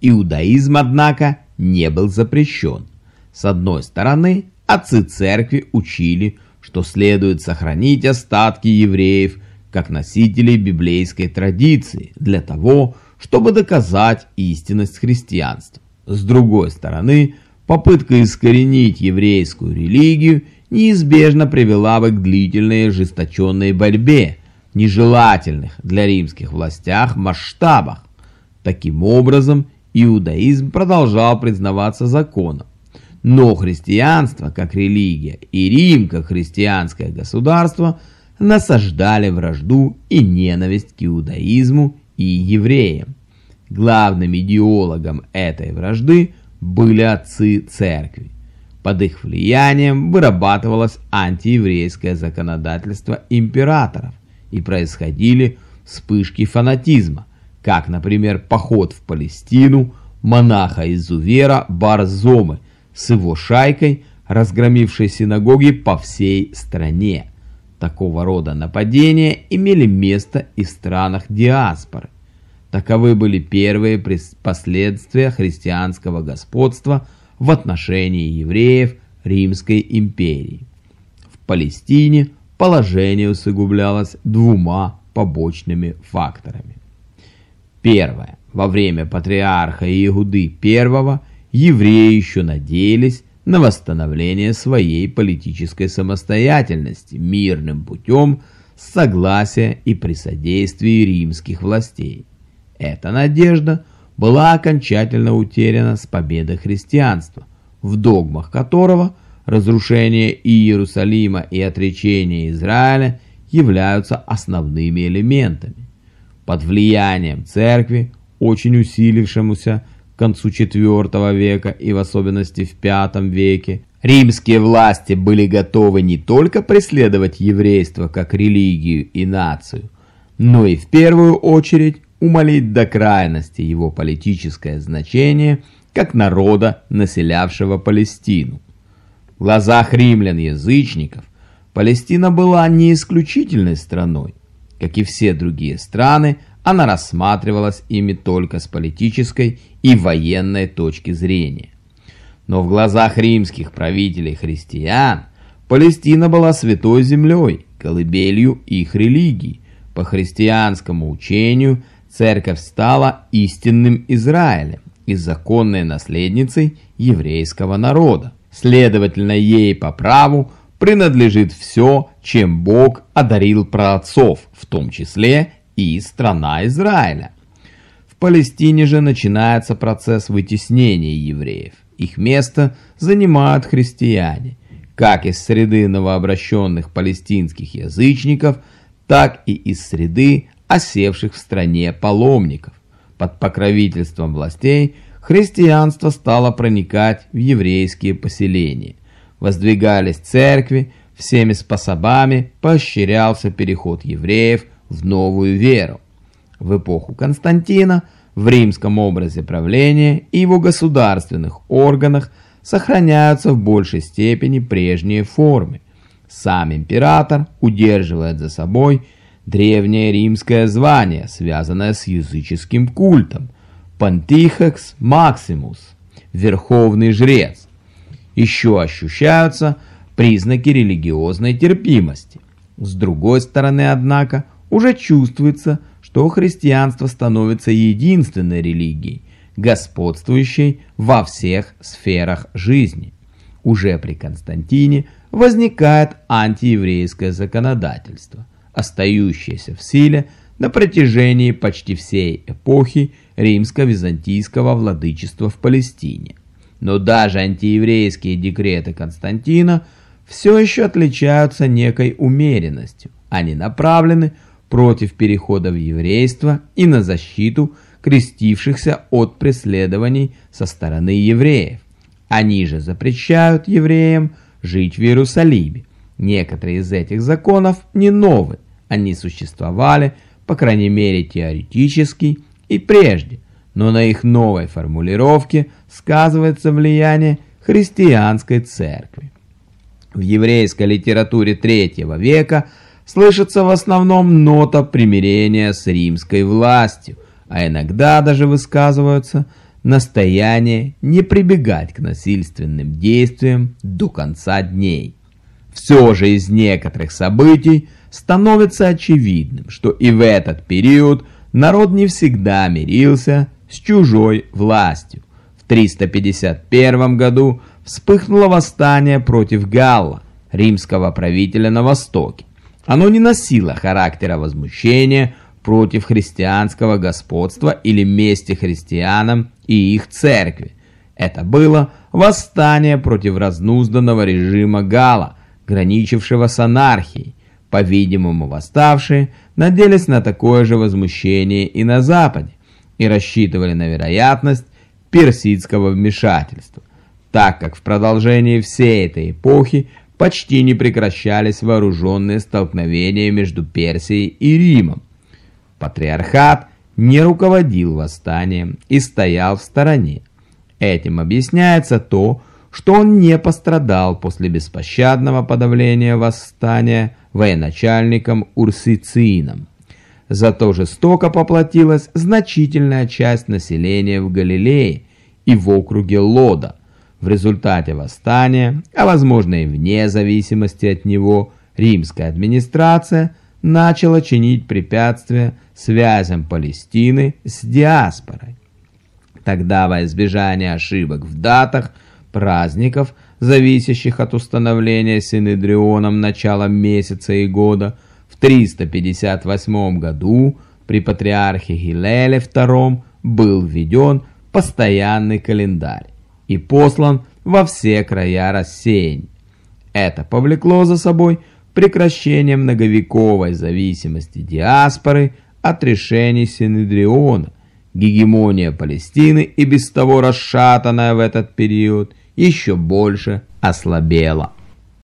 Иудаизм, однако, не был запрещен. С одной стороны, отцы церкви учили, что следует сохранить остатки евреев как носителей библейской традиции для того, чтобы доказать истинность христианства. С другой стороны, попытка искоренить еврейскую религию неизбежно привела бы к длительной ожесточенной борьбе, нежелательных для римских властях масштабах. Таким образом, иудаизм продолжал признаваться законом, но христианство как религия и Рим как христианское государство насаждали вражду и ненависть к иудаизму и евреям. Главным идеологом этой вражды были отцы церкви. Под их влиянием вырабатывалось антиеврейское законодательство императоров и происходили вспышки фанатизма, как, например, поход в Палестину монаха-изувера Барзомы с его шайкой, разгромившей синагоги по всей стране. Такого рода нападения имели место и в странах диаспоры. Таковы были первые последствия христианского господства в отношении евреев Римской империи. В Палестине положение усугублялось двумя побочными факторами. Первое. Во время патриарха Иуды I евреи еще надеялись на восстановление своей политической самостоятельности мирным путем с согласия и при содействии римских властей. Эта надежда была окончательно утеряна с победой христианства, в догмах которого разрушение Иерусалима и отречение Израиля являются основными элементами. Под влиянием церкви, очень усилившемуся к концу IV века и в особенности в V веке, римские власти были готовы не только преследовать еврейство как религию и нацию, но и в первую очередь умолить до крайности его политическое значение как народа, населявшего Палестину. В глазах римлян-язычников Палестина была не исключительной страной. Как и все другие страны, она рассматривалась ими только с политической и военной точки зрения. Но в глазах римских правителей-христиан Палестина была святой землей, колыбелью их религии. По христианскому учению – церковь стала истинным Израилем и законной наследницей еврейского народа. Следовательно, ей по праву принадлежит все, чем Бог одарил праотцов, в том числе и страна Израиля. В Палестине же начинается процесс вытеснения евреев. Их место занимают христиане, как из среды новообращенных палестинских язычников, так и из среды осевших в стране паломников. Под покровительством властей христианство стало проникать в еврейские поселения. Воздвигались церкви, всеми способами поощрялся переход евреев в новую веру. В эпоху Константина в римском образе правления и его государственных органах сохраняются в большей степени прежние формы. Сам император удерживает за собой древнее римское звание, связанное с языческим культом. Понтифекс Максимус, верховный жрец. Еще ощущаются признаки религиозной терпимости. С другой стороны, однако, уже чувствуется, что христианство становится единственной религией, господствующей во всех сферах жизни. Уже при Константине возникает антиеврейское законодательство – остающаяся в силе на протяжении почти всей эпохи римско-византийского владычества в Палестине. Но даже антиеврейские декреты Константина все еще отличаются некой умеренностью. Они направлены против перехода в еврейство и на защиту крестившихся от преследований со стороны евреев. Они же запрещают евреям жить в Иерусалиме. Некоторые из этих законов не новые. Они существовали, по крайней мере теоретически, и прежде, но на их новой формулировке сказывается влияние христианской церкви. В еврейской литературе третьего века слышится в основном нота примирения с римской властью, а иногда даже высказываются настояние не прибегать к насильственным действиям до конца дней. Все же из некоторых событий становится очевидным, что и в этот период народ не всегда мирился с чужой властью. В 351 году вспыхнуло восстание против Галла, римского правителя на Востоке. Оно не носило характера возмущения против христианского господства или мести христианам и их церкви. Это было восстание против разнузданного режима Гала, граничившего с анархией. По-видимому, восставшие надеялись на такое же возмущение и на Западе и рассчитывали на вероятность персидского вмешательства, так как в продолжении всей этой эпохи почти не прекращались вооруженные столкновения между Персией и Римом. Патриархат не руководил восстанием и стоял в стороне. Этим объясняется то, что он не пострадал после беспощадного подавления восстания военачальником Урсицином. Зато жестоко поплатилась значительная часть населения в Галилее и в округе Лода, в результате восстания, а возможно и вне зависимости от него, римская администрация начала чинить препятствия связям Палестины с диаспорой. Тогда во избежание ошибок в датах праздников, зависящих от установления Синедрионом начала месяца и года, 358 году при патриархе Гилеле II был введен постоянный календарь и послан во все края рассеяний. Это повлекло за собой прекращение многовековой зависимости диаспоры от решений Синедриона. Гегемония Палестины и без того расшатанная в этот период еще больше ослабела.